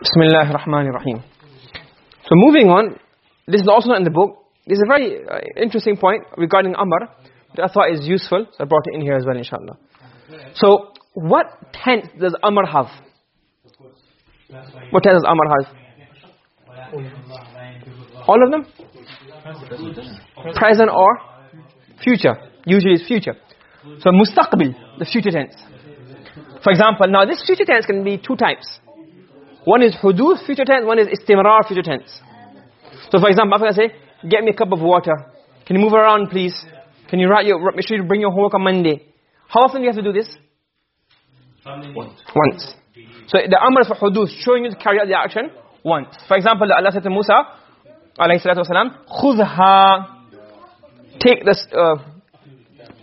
Bismillah ar-Rahman ar-Rahim. So moving on, this is also not in the book. This is a very uh, interesting point regarding Amr that I thought is useful. So I brought it in here as well, inshallah. So, what tense does Amr have? What tense does Amr have? All of them? Present or future. Usually it's future. So mustaqbil, the future tense. For example, now this future tense can be two types. One is huduth future tense, one is istimrar future tense. So for example, if I say, get me a cup of water. Can you move around please? Can you write your, make sure you bring your homework on Monday. How often do you have to do this? Once. Once. So the amr is for huduth, showing you to carry out the action once. For example, Allah said to Musa, alayhi salatu wasalam, khudha, take this, uh,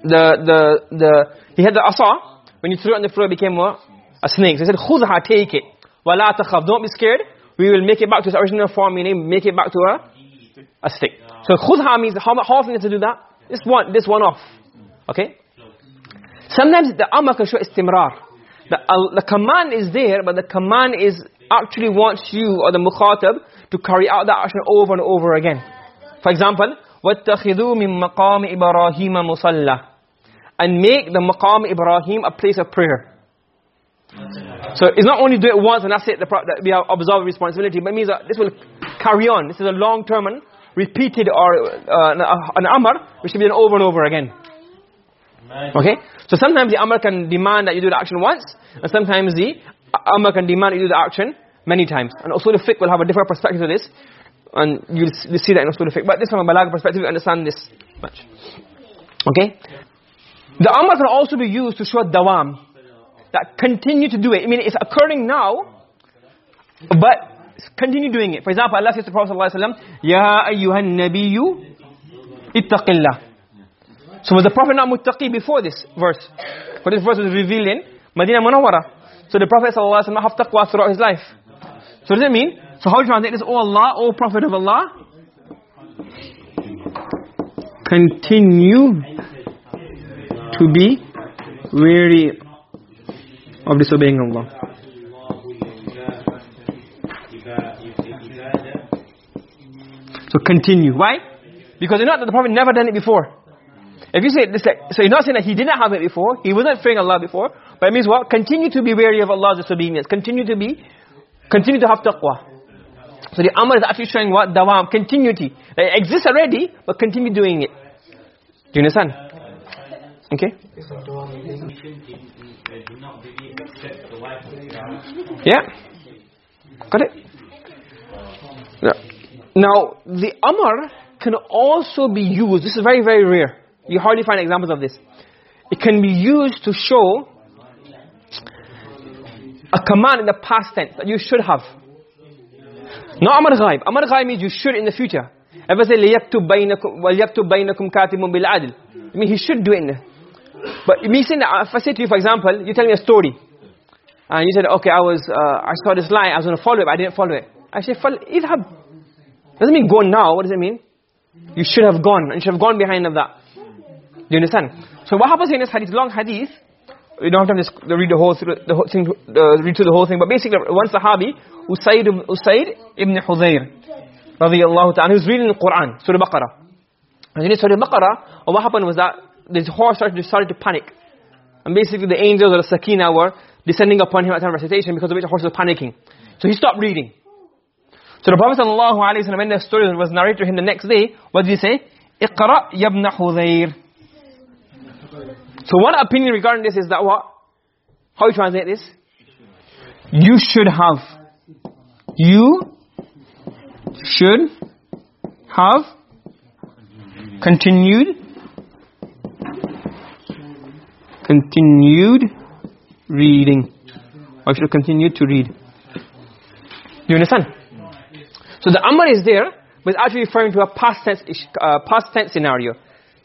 the, the, the, he had the asa, when you threw it on the floor it became what? A snake. So he said, khudha, take it. وَلَا تَخَفْ Don't be scared. We will make it back to its original form, meaning make it back to a, a stick. So khudha means, how, how often you have to do that? This one, this one off. Okay? Sometimes the amr can show istimrar. The, uh, the command is there, but the command is actually wants you or the mukhatab to carry out that action over and over again. For example, وَاتَّخِذُوا مِن مَقَامِ إِبْرَاهِيمَ مُصَلَّى And make the maqam Ibrahim a place of prayer. So it's not only do it once and that's it, that we have observed responsibility, but it means that this will carry on. This is a long-term and repeated or uh, an amr, which should be done over and over again. Okay? So sometimes the amr can demand that you do the action once, and sometimes the amr can demand you do the action many times. And usul fiqh will have a different perspective to this, and you'll see that in usul fiqh. But this from a balagh perspective, you understand this much. Okay? The amr can also be used to show dawam, that continue to do it. I mean, it's occurring now, but continue doing it. For example, Allah says to Prophet ﷺ, Ya ayyuhan nabiyyu ittaqillah. So was the Prophet not muttaqi before this verse? For this verse was revealed in Medina Munawwara. So the Prophet ﷺ have taqwa throughout his life. So what does it mean? So how do you translate this? Oh Allah, oh Prophet of Allah, continue to be wary of disobeying Allah. So continue. Why? Because you know that the Prophet never done it before. If you say this, so you're not saying that he didn't have it before, he wasn't fearing Allah before, but it means what? Continue to be wary of Allah's disobedience. Continue to be, continue to have taqwa. So the amr is actually showing what? Dawam, continuity. It exists already, but continue doing it. Do you understand? Okay? Yeah? Got it? Yeah. Now, the amr can also be used, this is very, very rare. You hardly find examples of this. It can be used to show a command in the past tense that you should have. Not amr ghaib. Amr ghaib means you should in the future. Ever say, لِيَكْتُبْ بَيْنَكُمْ وَلْيَكْتُبْ بَيْنَكُمْ كَاتِبٌ بِالْعَدْلِ I mean, he should do it. but me saying that, if I say to you, for example, you tell me a story. And you said, okay, I was, uh, I saw this lie, I was going to follow it, but I didn't follow it. I say, idhab. Doesn't mean go now, what does it mean? You should have gone, and you should have gone behind of that. Do you understand? So what happens in this hadith, long hadith, you don't have to read the whole, the whole thing, uh, read through the whole thing, but basically one sahabi, Usaid, Usaid ibn Hudayr, radiyallahu ta'ala, he was reading the Quran, Surah Baqarah. And in Surah Baqarah, what happened was that his horse started, started to panic. And basically the angels or the Sakina were descending upon him at time recitation because of which the horse was panicking. So he stopped reading. So the Prophet sallallahu alaihi wasallam when the story was narrated to him the next day, what did he say? Iqra ya ibn Hudayr. So one opinion regarding this is that what? How you translate this? You should have. You should have continued continued reading. Or should continue to read. Do you understand? So the amr is there but it's actually referring to a past tense uh, past tense scenario.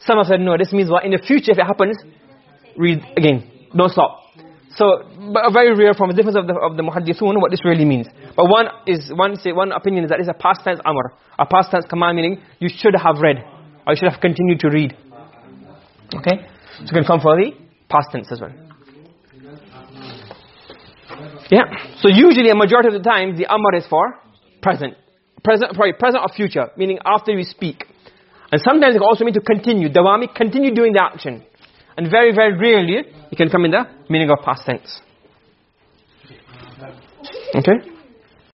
Some have said no this means what? In the future if it happens read again. Don't stop. So but very rare from the difference of the of the muhaddithun what this really means. But one is one say one opinion is that it's a past tense amr. A past tense command meaning you should have read. Or you should have continued to read. Okay? So you can come for the past tense as well Yeah. So usually a majority of the time the amr is for present. Present sorry, present or future, meaning after we speak. And sometimes it also means to continue. Dawami, continue doing the action. And very, very rarely, it can come in the meaning of past tense. Okay?